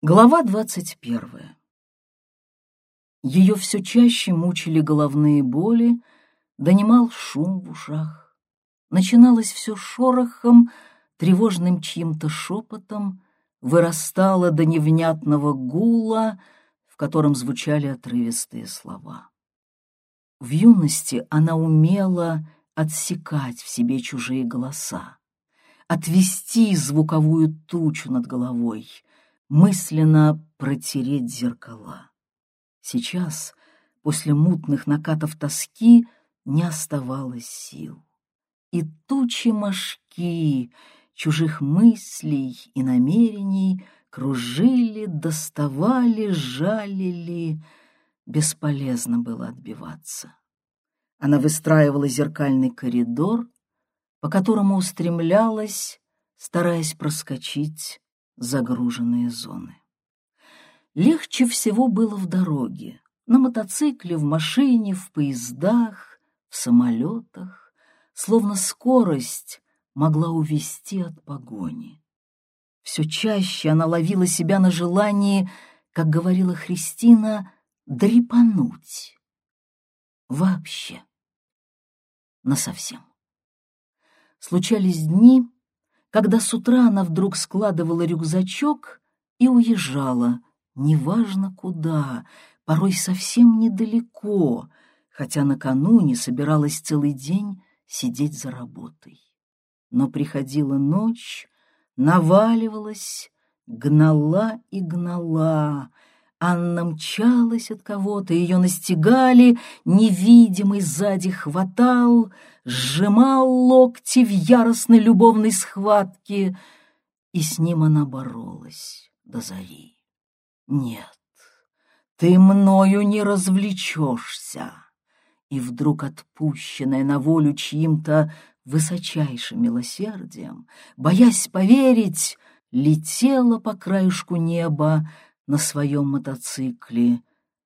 Глава двадцать первая. Ее все чаще мучили головные боли, донимал шум в ушах. Начиналось все шорохом, тревожным чьим-то шепотом, вырастало до невнятного гула, в котором звучали отрывистые слова. В юности она умела отсекать в себе чужие голоса, отвести звуковую тучу над головой — мысленно протереть зеркала. Сейчас, после мутных накатов тоски, не оставалось сил. И тучи мошки чужих мыслей и намерений кружили, доставали, жалили. Бесполезно было отбиваться. Она выстраивала зеркальный коридор, по которому устремлялась, стараясь проскочить загруженные зоны. Легче всего было в дороге, на мотоцикле, в машине, в поездах, в самолетах, словно скорость могла увести от погони. Все чаще она ловила себя на желании, как говорила Христина, дрепануть. Вообще. Насовсем. Случались дни, когда с утра она вдруг складывала рюкзачок и уезжала, неважно куда, порой совсем недалеко, хотя накануне собиралась целый день сидеть за работой. Но приходила ночь, наваливалась, гнала и гнала, Анна мчалась от кого-то, ее настигали, невидимый сзади хватал, сжимал локти в яростной любовной схватке, и с ним она боролась до зари. Нет, ты мною не развлечешься. И вдруг отпущенная на волю чьим-то высочайшим милосердием, боясь поверить, летела по краешку неба, на своем мотоцикле,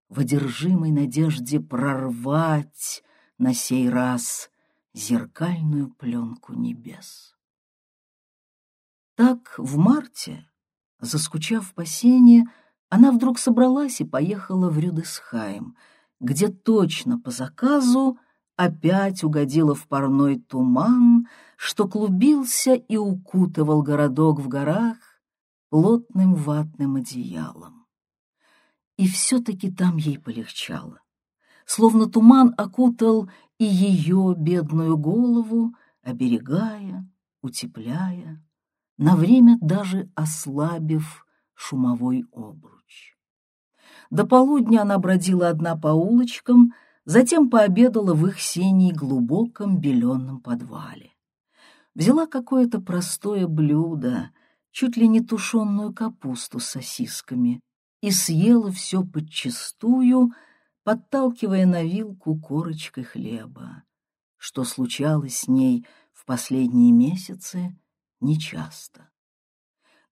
в одержимой надежде прорвать на сей раз зеркальную пленку небес. Так в марте, заскучав по сене, она вдруг собралась и поехала в Рюдесхайм, где точно по заказу опять угодила в парной туман, что клубился и укутывал городок в горах, плотным ватным одеялом. И все-таки там ей полегчало. Словно туман окутал и ее бедную голову, оберегая, утепляя, на время даже ослабив шумовой обруч. До полудня она бродила одна по улочкам, затем пообедала в их синей глубоком беленом подвале. Взяла какое-то простое блюдо — чуть ли не тушеную капусту с сосисками и съела все подчистую, подталкивая на вилку корочкой хлеба, что случалось с ней в последние месяцы нечасто.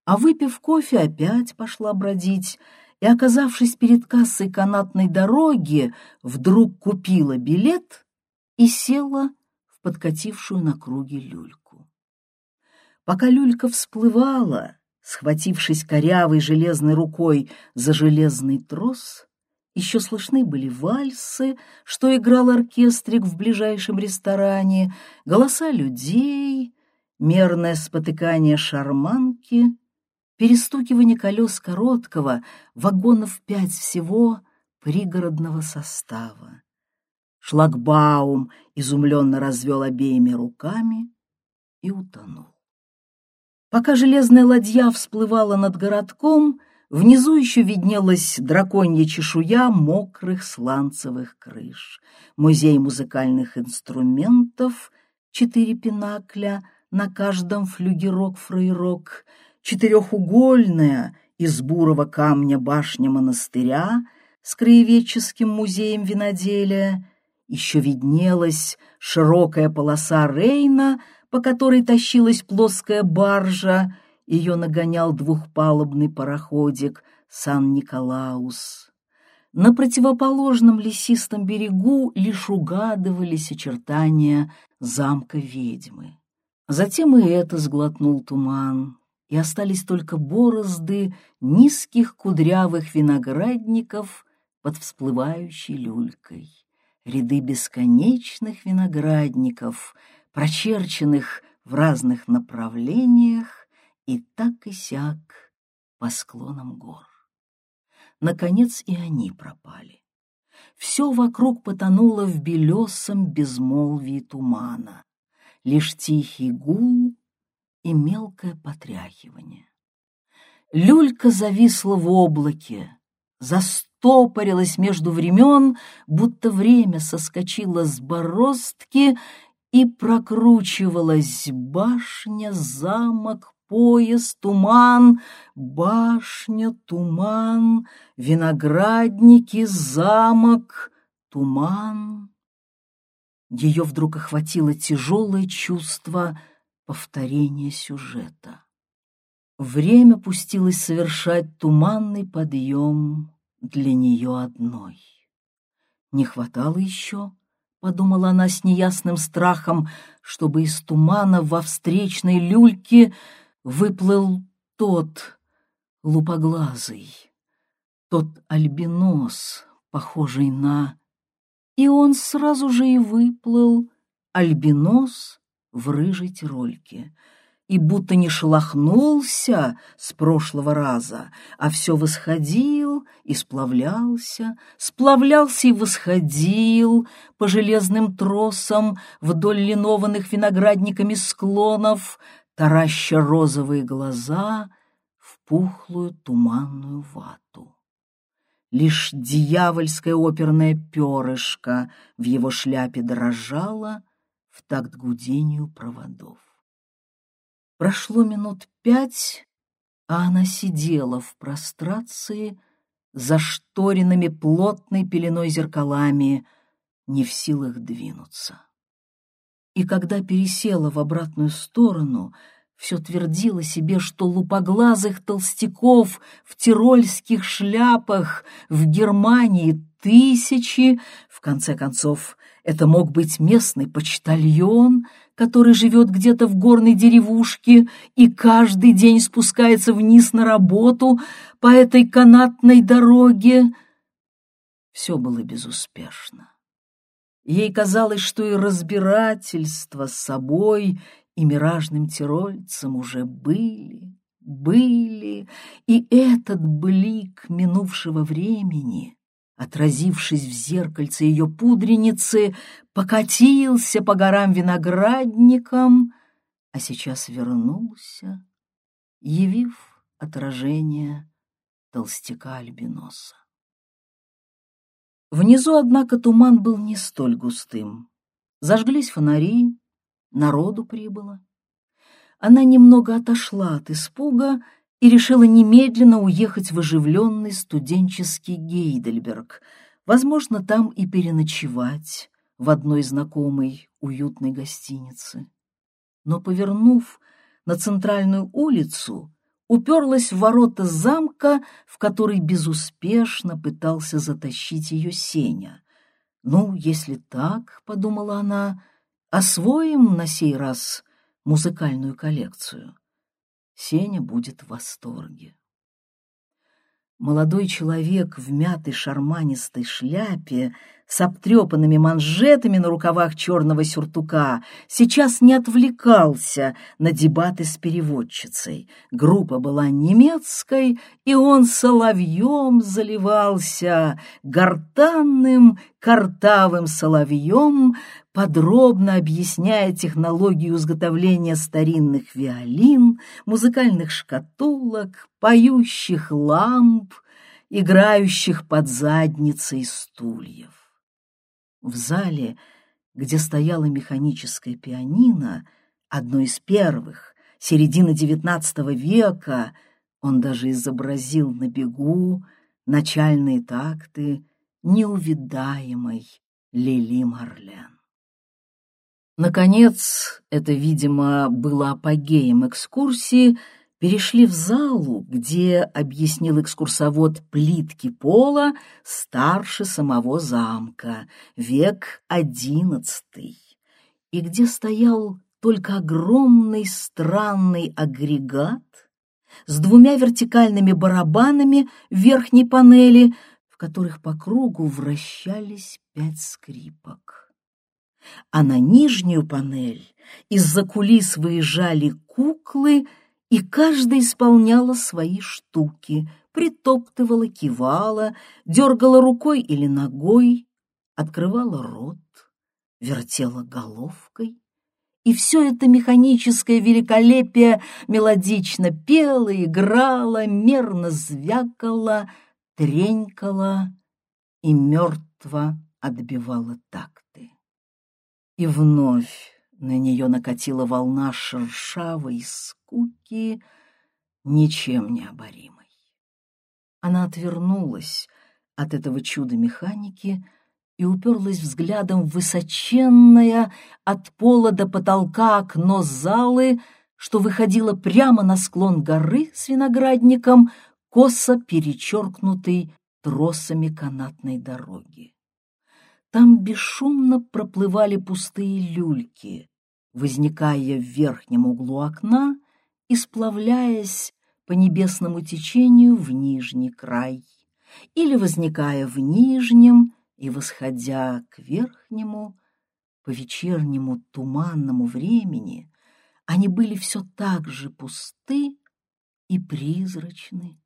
А выпив кофе, опять пошла бродить и, оказавшись перед кассой канатной дороги, вдруг купила билет и села в подкатившую на круге люльку. Пока люлька всплывала, схватившись корявой железной рукой за железный трос, еще слышны были вальсы, что играл оркестрик в ближайшем ресторане, голоса людей, мерное спотыкание шарманки, перестукивание колес короткого, вагонов пять всего, пригородного состава. Шлагбаум изумленно развел обеими руками и утонул. Пока железная ладья всплывала над городком, внизу еще виднелась драконья чешуя мокрых сланцевых крыш, музей музыкальных инструментов, четыре пинакля, на каждом флюгерок-фрейрок, четырехугольная из бурого камня башня монастыря с краеведческим музеем виноделия, еще виднелась широкая полоса Рейна — по которой тащилась плоская баржа, ее нагонял двухпалубный пароходик Сан-Николаус. На противоположном лесистом берегу лишь угадывались очертания замка ведьмы. Затем и это сглотнул туман, и остались только борозды низких кудрявых виноградников под всплывающей люлькой. Ряды бесконечных виноградников, прочерченных в разных направлениях и так и сяк по склонам гор. Наконец и они пропали. Все вокруг потонуло в белесом безмолвии тумана. Лишь тихий гул и мелкое потряхивание. Люлька зависла в облаке, застопорилась между времен, будто время соскочило с бороздки и прокручивалась башня, замок, пояс, туман, башня, туман, виноградники, замок, туман. Ее вдруг охватило тяжелое чувство — повторение сюжета. Время пустилось совершать туманный подъем для нее одной. Не хватало еще, — подумала она с неясным страхом, чтобы из тумана во встречной люльке выплыл тот лупоглазый, тот альбинос, похожий на... И он сразу же и выплыл, альбинос, в рыжей тирольке. И будто не шелохнулся с прошлого раза, а все восходил и сплавлялся, сплавлялся и восходил по железным тросам вдоль линованных виноградниками склонов, тараща розовые глаза в пухлую туманную вату. Лишь дьявольское оперное перышко в его шляпе дрожало — в такт гудению проводов. Прошло минут пять, а она сидела в прострации, зашторенными плотной пеленой зеркалами, не в силах двинуться. И когда пересела в обратную сторону, все твердила себе, что лупоглазых толстяков в тирольских шляпах в Германии тысячи, в конце концов, это мог быть местный почтальон, который живет где-то в горной деревушке и каждый день спускается вниз на работу по этой канатной дороге. Все было безуспешно. Ей казалось, что и разбирательство с собой и миражным тирольцем уже были, были, и этот блик минувшего времени — отразившись в зеркальце ее пудреницы, покатился по горам виноградникам, а сейчас вернулся, явив отражение толстяка-альбиноса. Внизу, однако, туман был не столь густым. Зажглись фонари, народу прибыло. Она немного отошла от испуга и решила немедленно уехать в оживленный студенческий Гейдельберг, возможно, там и переночевать в одной знакомой уютной гостинице. Но, повернув на центральную улицу, уперлась в ворота замка, в который безуспешно пытался затащить ее Сеня. «Ну, если так, — подумала она, — освоим на сей раз музыкальную коллекцию». Сеня будет в восторге. Молодой человек в мятой шарманистой шляпе с обтрепанными манжетами на рукавах черного сюртука сейчас не отвлекался на дебаты с переводчицей. Группа была немецкой, и он соловьем заливался, гортанным, картавым соловьем, подробно объясняя технологию изготовления старинных виолин, музыкальных шкатулок, поющих ламп, играющих под задницей стульев. В зале, где стояла механическая пианино, одно из первых, середины XIX века, он даже изобразил на бегу начальные такты неувидаемой Лили Марлен. Наконец, это, видимо, было апогеем экскурсии, перешли в залу, где, объяснил экскурсовод, плитки пола старше самого замка, век одиннадцатый, и где стоял только огромный странный агрегат с двумя вертикальными барабанами в верхней панели, в которых по кругу вращались пять скрипок. А на нижнюю панель из-за кулис выезжали куклы, и каждая исполняла свои штуки, притоптывала, кивала, дергала рукой или ногой, открывала рот, вертела головкой. И все это механическое великолепие мелодично пело, играло, мерно звякало, тренькало и мертво отбивало такты. И вновь на нее накатила волна шершавой скуки, ничем не оборимой. Она отвернулась от этого чуда механики, и уперлась взглядом в высоченное от пола до потолка окно залы, что выходило прямо на склон горы с виноградником, косо перечеркнутый тросами канатной дороги. Там бесшумно проплывали пустые люльки, возникая в верхнем углу окна и сплавляясь по небесному течению в нижний край, или возникая в нижнем и, восходя к верхнему, по вечернему туманному времени, они были все так же пусты и призрачны,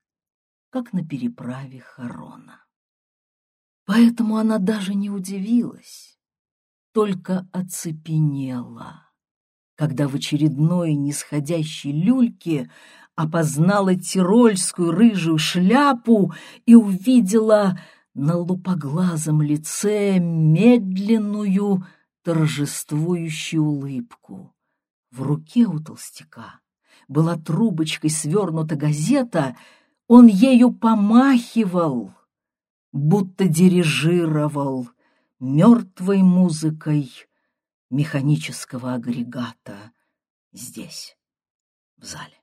как на переправе Харона. Поэтому она даже не удивилась, только оцепенела, когда в очередной нисходящей люльке опознала тирольскую рыжую шляпу и увидела на лупоглазом лице медленную торжествующую улыбку. В руке у толстяка была трубочкой свернута газета, он ею помахивал, будто дирижировал мертвой музыкой механического агрегата здесь, в зале.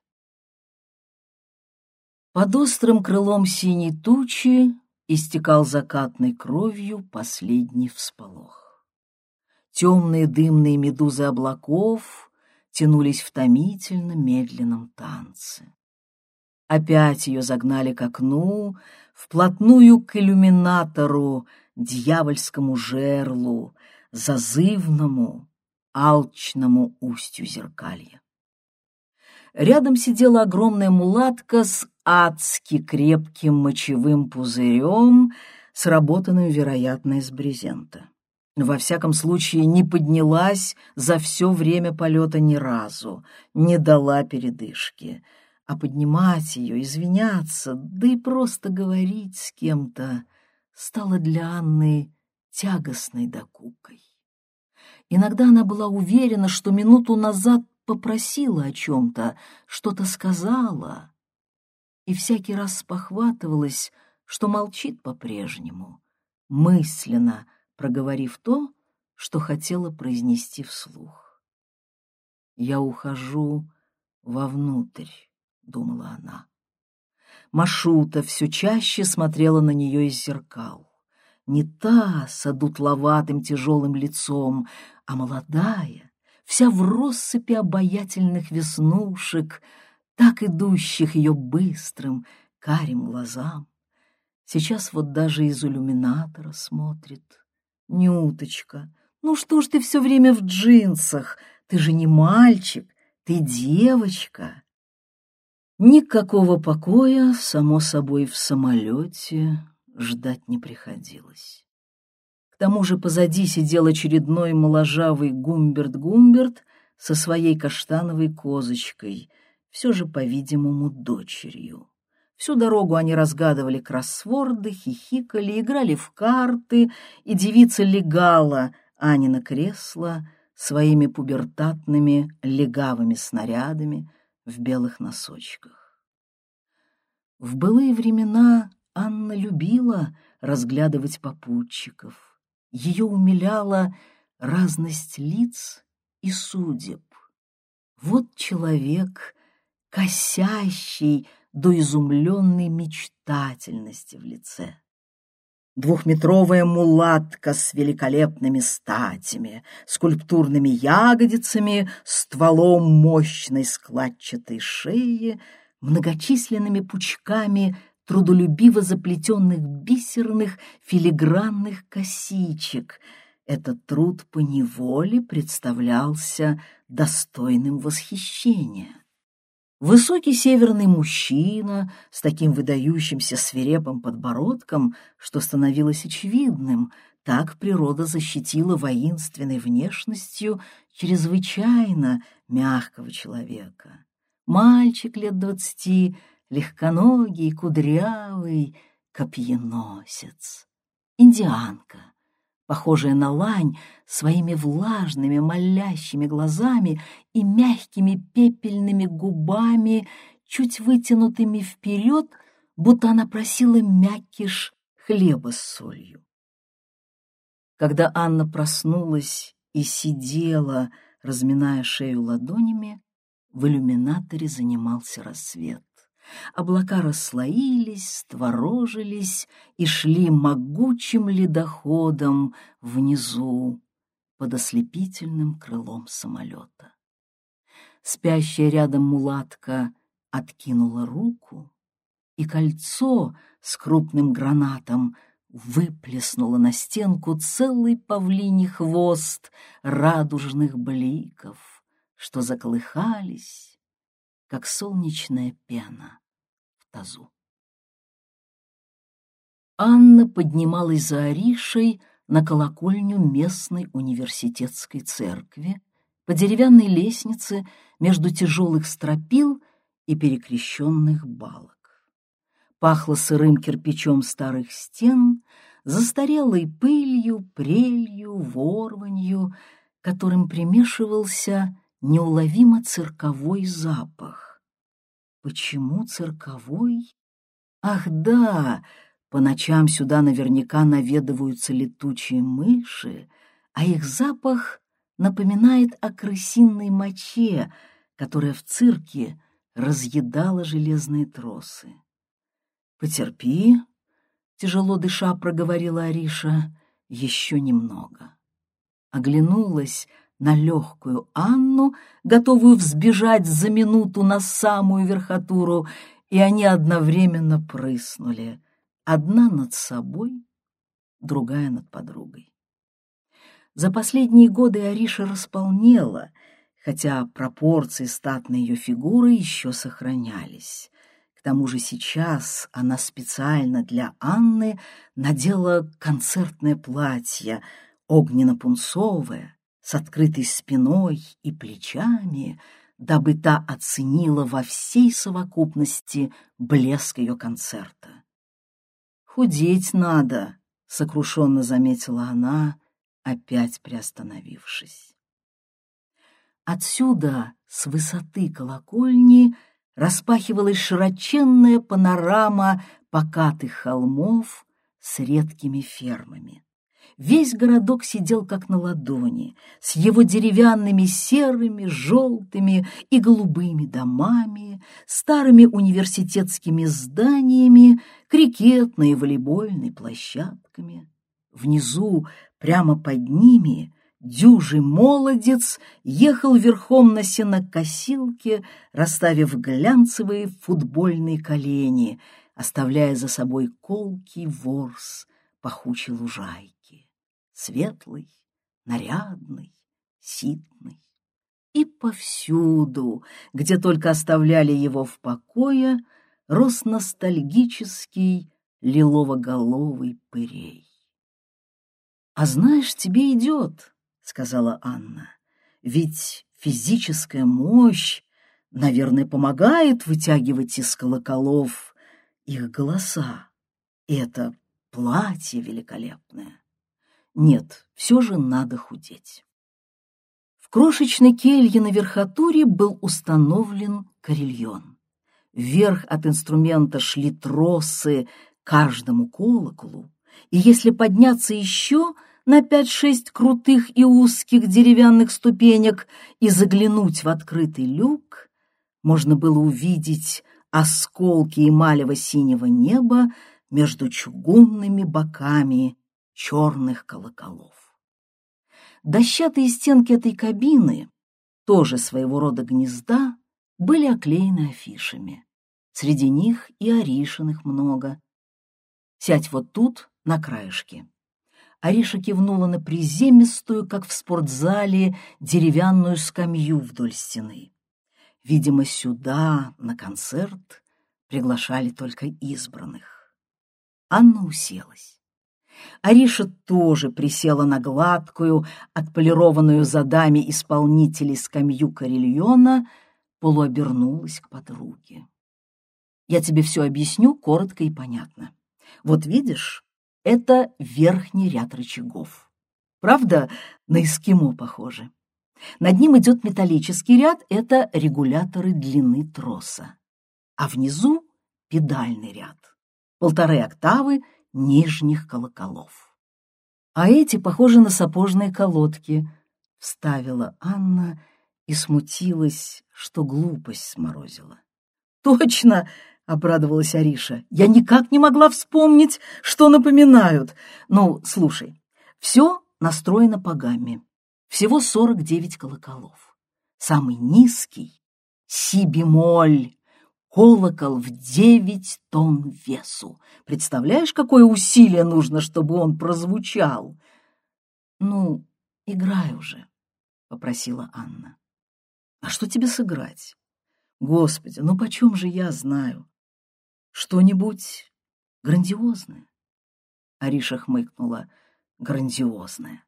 Под острым крылом синей тучи истекал закатной кровью последний всполох. Темные дымные медузы облаков тянулись в томительно медленном танце. Опять ее загнали к окну, вплотную к иллюминатору, дьявольскому жерлу, зазывному, алчному устью зеркалья. Рядом сидела огромная мулатка с адски крепким мочевым пузырем, сработанным, вероятно, из брезента. Во всяком случае, не поднялась за все время полета ни разу, не дала передышки. А поднимать ее, извиняться, да и просто говорить с кем-то стало для Анны тягостной докукой. Иногда она была уверена, что минуту назад попросила о чем-то, что-то сказала, и всякий раз спохватывалась, что молчит по-прежнему, мысленно проговорив то, что хотела произнести вслух. «Я ухожу вовнутрь», — думала она. Машута все чаще смотрела на нее из зеркал. Не та с одутловатым тяжелым лицом, а молодая, вся в россыпи обаятельных веснушек, так идущих ее быстрым, карим глазам. Сейчас вот даже из иллюминатора смотрит. Нюточка, ну что ж ты все время в джинсах? Ты же не мальчик, ты девочка. Никакого покоя, само собой, в самолете ждать не приходилось. К тому же позади сидел очередной моложавый Гумберт-Гумберт со своей каштановой козочкой — все же, по-видимому, дочерью. Всю дорогу они разгадывали кроссворды, хихикали, играли в карты, и девица легала Анина кресло своими пубертатными легавыми снарядами в белых носочках. В былые времена Анна любила разглядывать попутчиков. Ее умиляла разность лиц и судеб. Вот человек косящий до изумленной мечтательности в лице. Двухметровая мулатка с великолепными статями, скульптурными ягодицами, стволом мощной складчатой шеи, многочисленными пучками трудолюбиво заплетенных бисерных филигранных косичек. Этот труд поневоле представлялся достойным восхищения. Высокий северный мужчина с таким выдающимся свирепым подбородком, что становилось очевидным, так природа защитила воинственной внешностью чрезвычайно мягкого человека. Мальчик лет двадцати, легконогий, кудрявый, копьеносец. Индианка, похожая на лань, своими влажными, молящими глазами и мягкими пепельными губами, чуть вытянутыми вперед, будто она просила мякиш хлеба с солью. Когда Анна проснулась и сидела, разминая шею ладонями, в иллюминаторе занимался рассвет. Облака расслоились, створожились и шли могучим ледоходом внизу под ослепительным крылом самолета. Спящая рядом мулатка откинула руку, и кольцо с крупным гранатом выплеснуло на стенку целый павлиний хвост радужных бликов, что заколыхались, как солнечная пена тазу. Анна поднималась за Аришей на колокольню местной университетской церкви по деревянной лестнице между тяжелых стропил и перекрещенных балок. Пахло сырым кирпичом старых стен, застарелой пылью, прелью, ворванью, которым примешивался неуловимо цирковой запах. Почему цирковой? Ах, да, по ночам сюда наверняка наведываются летучие мыши, а их запах напоминает о крысиной моче, которая в цирке разъедала железные тросы. «Потерпи», — тяжело дыша проговорила Ариша, — «еще немного». Оглянулась на легкую Анну, готовую взбежать за минуту на самую верхотуру, и они одновременно прыснули, одна над собой, другая над подругой. За последние годы Ариша располнела, хотя пропорции статной ее фигуры еще сохранялись. К тому же сейчас она специально для Анны надела концертное платье, огненно-пунцовое, с открытой спиной и плечами, дабы та оценила во всей совокупности блеск ее концерта. «Худеть надо», — сокрушенно заметила она, опять приостановившись. Отсюда, с высоты колокольни, распахивалась широченная панорама покатых холмов с редкими фермами. Весь городок сидел как на ладони, с его деревянными серыми, желтыми и голубыми домами, старыми университетскими зданиями, крикетной и волейбольной площадками. Внизу, прямо под ними, дюжий молодец ехал верхом на сенокосилке, расставив глянцевые футбольные колени, оставляя за собой колкий ворс пахучей лужайки светлый, нарядный, ситный. И повсюду, где только оставляли его в покое, рос ностальгический лилово-головый пырей. — А знаешь, тебе идет, — сказала Анна, — ведь физическая мощь, наверное, помогает вытягивать из колоколов их голоса. И это платье великолепное. Нет, все же надо худеть. В крошечной келье на верхотуре был установлен карельон. Вверх от инструмента шли тросы каждому колоколу, и если подняться еще на пять-шесть крутых и узких деревянных ступенек и заглянуть в открытый люк, можно было увидеть осколки эмалево-синего неба между чугунными боками черных колоколов. Дощатые стенки этой кабины, тоже своего рода гнезда, были оклеены афишами. Среди них и Аришиных много. Сядь вот тут, на краешке. Ариша кивнула на приземистую, как в спортзале, деревянную скамью вдоль стены. Видимо, сюда, на концерт, приглашали только избранных. Анна уселась. Ариша тоже присела на гладкую, отполированную задами исполнителей скамью карельона, полуобернулась к подруге. «Я тебе все объясню коротко и понятно. Вот видишь, это верхний ряд рычагов. Правда, на эскимо похоже. Над ним идет металлический ряд, это регуляторы длины троса. А внизу педальный ряд, полторы октавы нижних колоколов. А эти похожи на сапожные колодки, вставила Анна и смутилась, что глупость сморозила. Точно, — обрадовалась Ариша. «Я никак не могла вспомнить, что напоминают. Ну, слушай, все настроено по гамме. Всего сорок девять колоколов. Самый низкий — си-бемоль, колокол в девять тонн весу. Представляешь, какое усилие нужно, чтобы он прозвучал?» «Ну, играй уже», — попросила Анна. «А что тебе сыграть?» Господи, ну почем же я знаю? Что-нибудь грандиозное? Ариша хмыкнула. Грандиозное.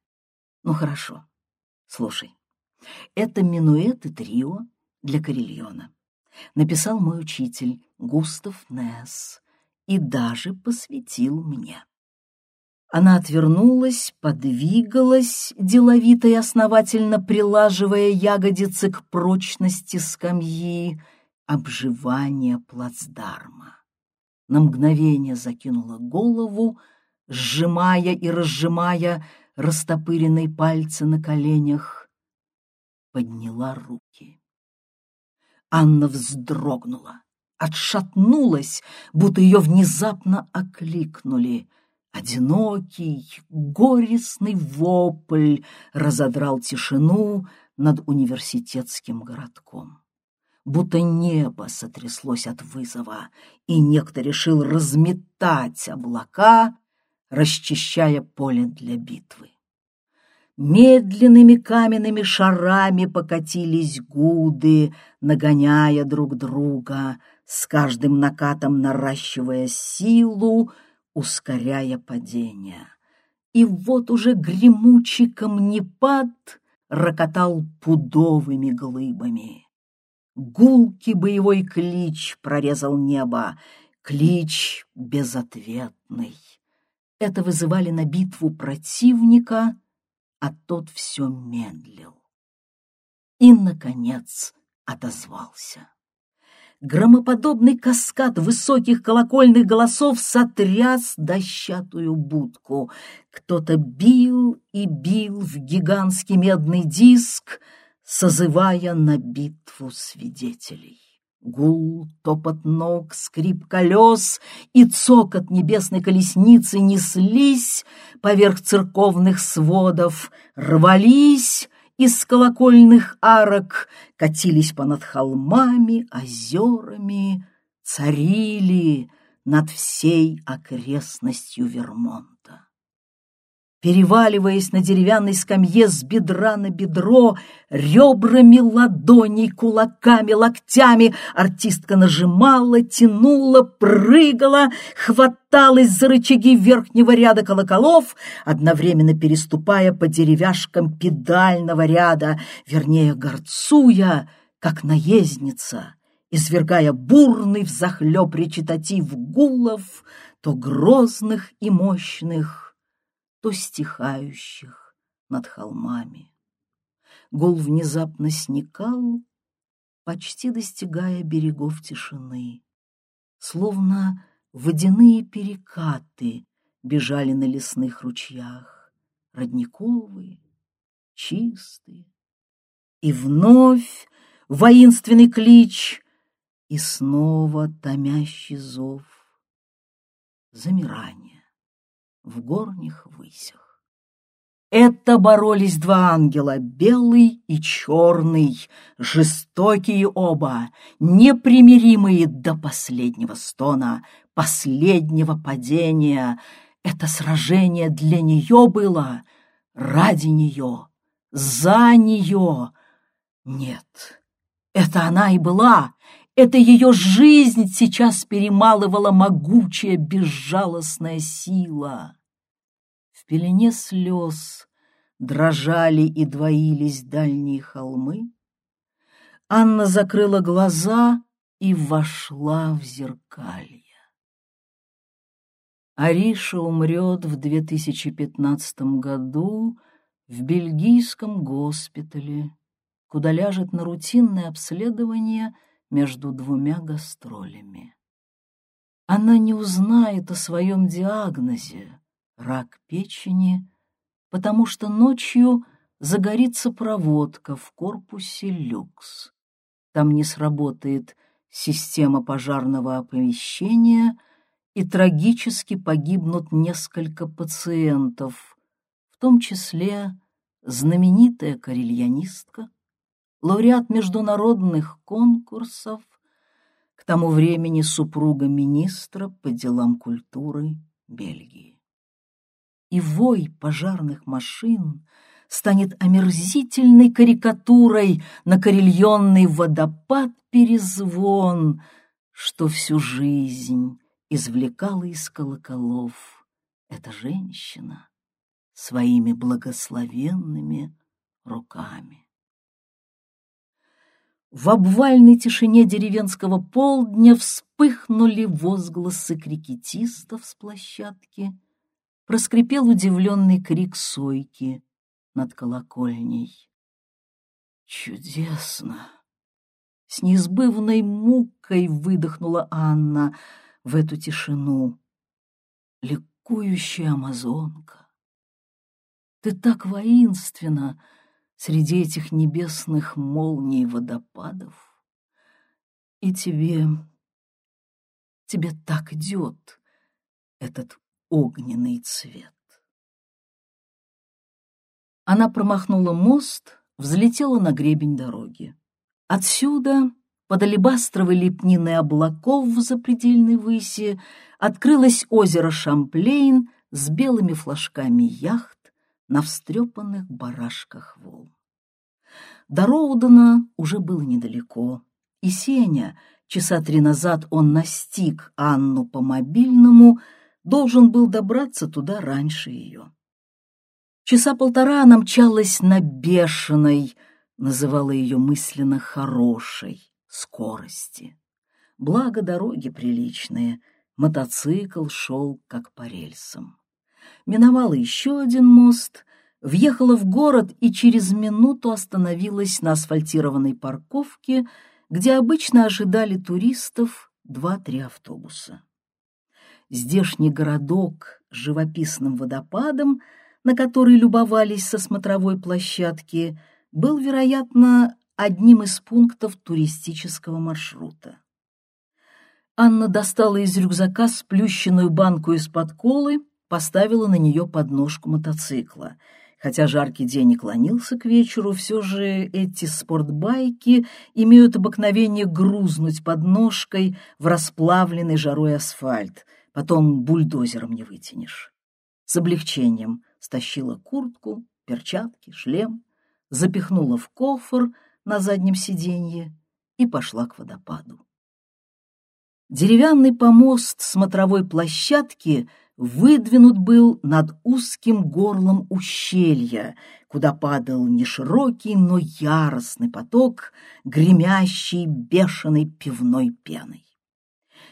Ну хорошо. Слушай, это минуэт и трио для Карельона. Написал мой учитель Густав Несс и даже посвятил мне. Она отвернулась, подвигалась, деловито и основательно прилаживая ягодицы к прочности скамьи, обживания плацдарма на мгновение закинула голову, сжимая и разжимая растопыренные пальцы на коленях, подняла руки. Анна вздрогнула, отшатнулась, будто ее внезапно окликнули. Одинокий, горестный вопль разодрал тишину над университетским городком будто небо сотряслось от вызова, и некто решил разметать облака, расчищая поле для битвы. Медленными каменными шарами покатились гуды, нагоняя друг друга, с каждым накатом наращивая силу, ускоряя падение. И вот уже гремучий камнепад рокотал пудовыми глыбами. Гулкий боевой клич прорезал небо, клич безответный. Это вызывали на битву противника, а тот все медлил. И, наконец, отозвался. Громоподобный каскад высоких колокольных голосов сотряс дощатую будку. Кто-то бил и бил в гигантский медный диск — созывая на битву свидетелей. Гул, топот ног, скрип колес и цокот небесной колесницы неслись поверх церковных сводов, рвались из колокольных арок, катились понад холмами, озерами, царили над всей окрестностью Вермонта переваливаясь на деревянной скамье с бедра на бедро, ребрами ладоней, кулаками, локтями, артистка нажимала, тянула, прыгала, хваталась за рычаги верхнего ряда колоколов, одновременно переступая по деревяшкам педального ряда, вернее, горцуя, как наездница, извергая бурный взахлеб речитатив гулов, то грозных и мощных, то стихающих над холмами. Гул внезапно сникал, почти достигая берегов тишины, словно водяные перекаты бежали на лесных ручьях, родниковые, чистые. И вновь воинственный клич, и снова томящий зов, замирание в горних высях. Это боролись два ангела, белый и черный, жестокие оба, непримиримые до последнего стона, последнего падения. Это сражение для нее было, ради нее, за нее. Нет, это она и была, это ее жизнь сейчас перемалывала могучая безжалостная сила. В пелене слез дрожали и двоились дальние холмы. Анна закрыла глаза и вошла в зеркалье. Ариша умрет в 2015 году в бельгийском госпитале, куда ляжет на рутинное обследование между двумя гастролями. Она не узнает о своем диагнозе — рак печени, потому что ночью загорится проводка в корпусе люкс. Там не сработает система пожарного оповещения, и трагически погибнут несколько пациентов, в том числе знаменитая карельянистка, лауреат международных конкурсов, к тому времени супруга министра по делам культуры Бельгии. И вой пожарных машин станет омерзительной карикатурой на карельонный водопад-перезвон, что всю жизнь извлекала из колоколов эта женщина своими благословенными руками. В обвальной тишине деревенского полдня вспыхнули возгласы крикетистов с площадки, проскрипел удивленный крик сойки над колокольней. «Чудесно!» С неизбывной мукой выдохнула Анна в эту тишину. Ликующая амазонка! Ты так воинственна! Среди этих небесных молний и водопадов. И тебе, тебе так идет этот огненный цвет. Она промахнула мост, взлетела на гребень дороги. Отсюда, под алебастровой лепниной облаков в запредельной выси, открылось озеро Шамплейн с белыми флажками яхт на встрепанных барашках волн. До Роудена уже было недалеко, и Сеня, часа три назад он настиг Анну по мобильному, должен был добраться туда раньше ее. Часа полтора она мчалась на бешеной, называла ее мысленно хорошей, скорости. Благо дороги приличные, мотоцикл шел как по рельсам. Миновала еще один мост, въехала в город и через минуту остановилась на асфальтированной парковке, где обычно ожидали туристов два-три автобуса. Здешний городок с живописным водопадом, на который любовались со смотровой площадки, был, вероятно, одним из пунктов туристического маршрута. Анна достала из рюкзака сплющенную банку из-под колы, поставила на нее подножку мотоцикла — Хотя жаркий день и клонился к вечеру, все же эти спортбайки имеют обыкновение грузнуть под ножкой в расплавленный жарой асфальт, потом бульдозером не вытянешь. С облегчением стащила куртку, перчатки, шлем, запихнула в кофр на заднем сиденье и пошла к водопаду. Деревянный помост смотровой площадки — выдвинут был над узким горлом ущелья, куда падал не широкий, но яростный поток, гремящий бешеной пивной пеной.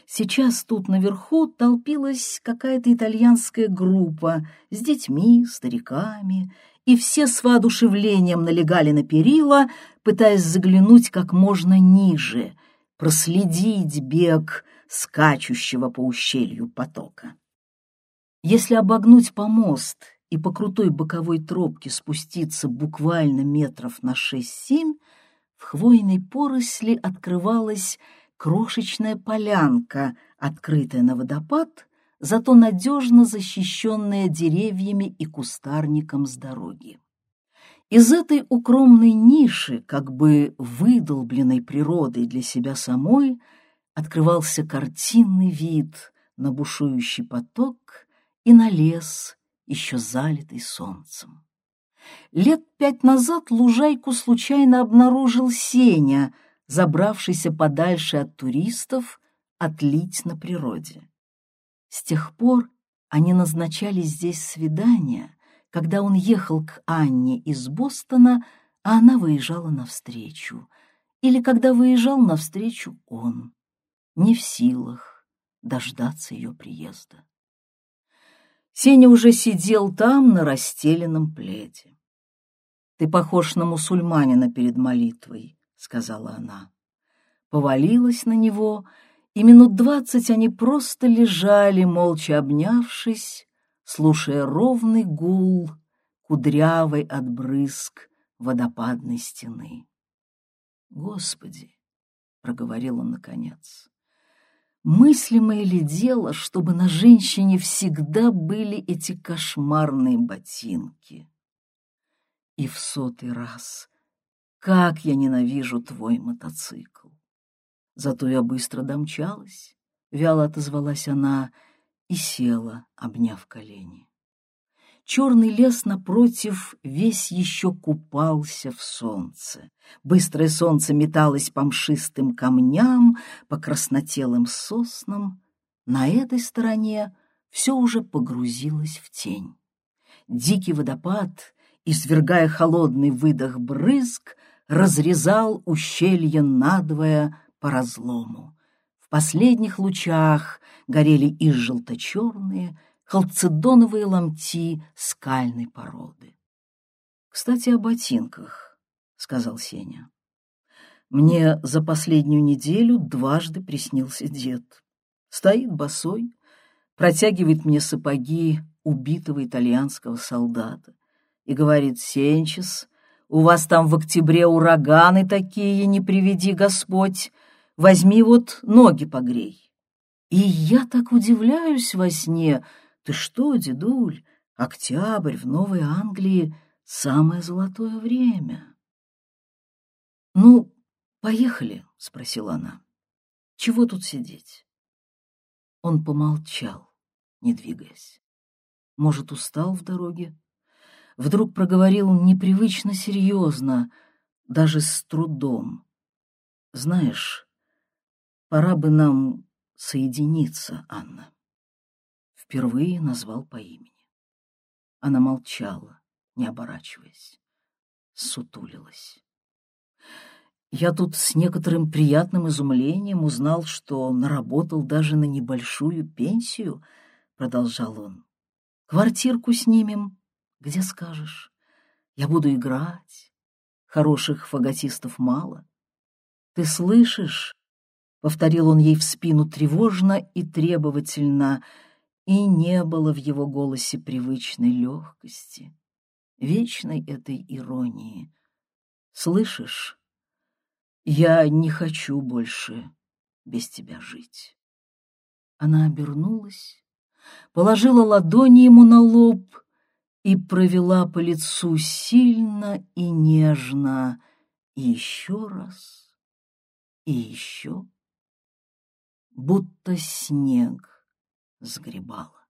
Сейчас тут наверху толпилась какая-то итальянская группа с детьми, стариками, и все с воодушевлением налегали на перила, пытаясь заглянуть как можно ниже, проследить бег скачущего по ущелью потока. Если обогнуть помост и по крутой боковой тропке спуститься буквально метров на шесть-семь, в хвойной поросли открывалась крошечная полянка, открытая на водопад, зато надежно защищенная деревьями и кустарником с дороги. Из этой укромной ниши, как бы выдолбленной природой для себя самой, открывался картинный вид на бушующий поток и на лес, еще залитый солнцем. Лет пять назад лужайку случайно обнаружил Сеня, забравшийся подальше от туристов, отлить на природе. С тех пор они назначали здесь свидания, когда он ехал к Анне из Бостона, а она выезжала навстречу, или когда выезжал навстречу он, не в силах дождаться ее приезда. Сеня уже сидел там на расстеленном пледе. «Ты похож на мусульманина перед молитвой», — сказала она. Повалилась на него, и минут двадцать они просто лежали, молча обнявшись, слушая ровный гул кудрявый отбрызг водопадной стены. «Господи!» — проговорил он наконец. Мыслимое ли дело, чтобы на женщине всегда были эти кошмарные ботинки? И в сотый раз, как я ненавижу твой мотоцикл! Зато я быстро домчалась, вяло отозвалась она и села, обняв колени. Черный лес напротив весь еще купался в солнце. Быстрое солнце металось по мшистым камням, по краснотелым соснам. На этой стороне все уже погрузилось в тень. Дикий водопад, извергая холодный выдох брызг, разрезал ущелье надвое по разлому. В последних лучах горели и желто-черные, халцедоновые ломти скальной породы. «Кстати, о ботинках», — сказал Сеня. «Мне за последнюю неделю дважды приснился дед. Стоит босой, протягивает мне сапоги убитого итальянского солдата и говорит, «Сенчес, у вас там в октябре ураганы такие, не приведи Господь, возьми вот ноги погрей». И я так удивляюсь во сне — ты что, дедуль, октябрь в Новой Англии — самое золотое время. Ну, поехали, — спросила она. Чего тут сидеть? Он помолчал, не двигаясь. Может, устал в дороге? Вдруг проговорил непривычно серьезно, даже с трудом. Знаешь, пора бы нам соединиться, Анна впервые назвал по имени. Она молчала, не оборачиваясь, сутулилась. Я тут с некоторым приятным изумлением узнал, что наработал даже на небольшую пенсию, продолжал он. Квартирку снимем, где скажешь. Я буду играть. Хороших фаготистов мало. Ты слышишь? Повторил он ей в спину тревожно и требовательно — и не было в его голосе привычной легкости, вечной этой иронии. «Слышишь, я не хочу больше без тебя жить». Она обернулась, положила ладони ему на лоб и провела по лицу сильно и нежно, и еще раз, и еще, будто снег сгребала.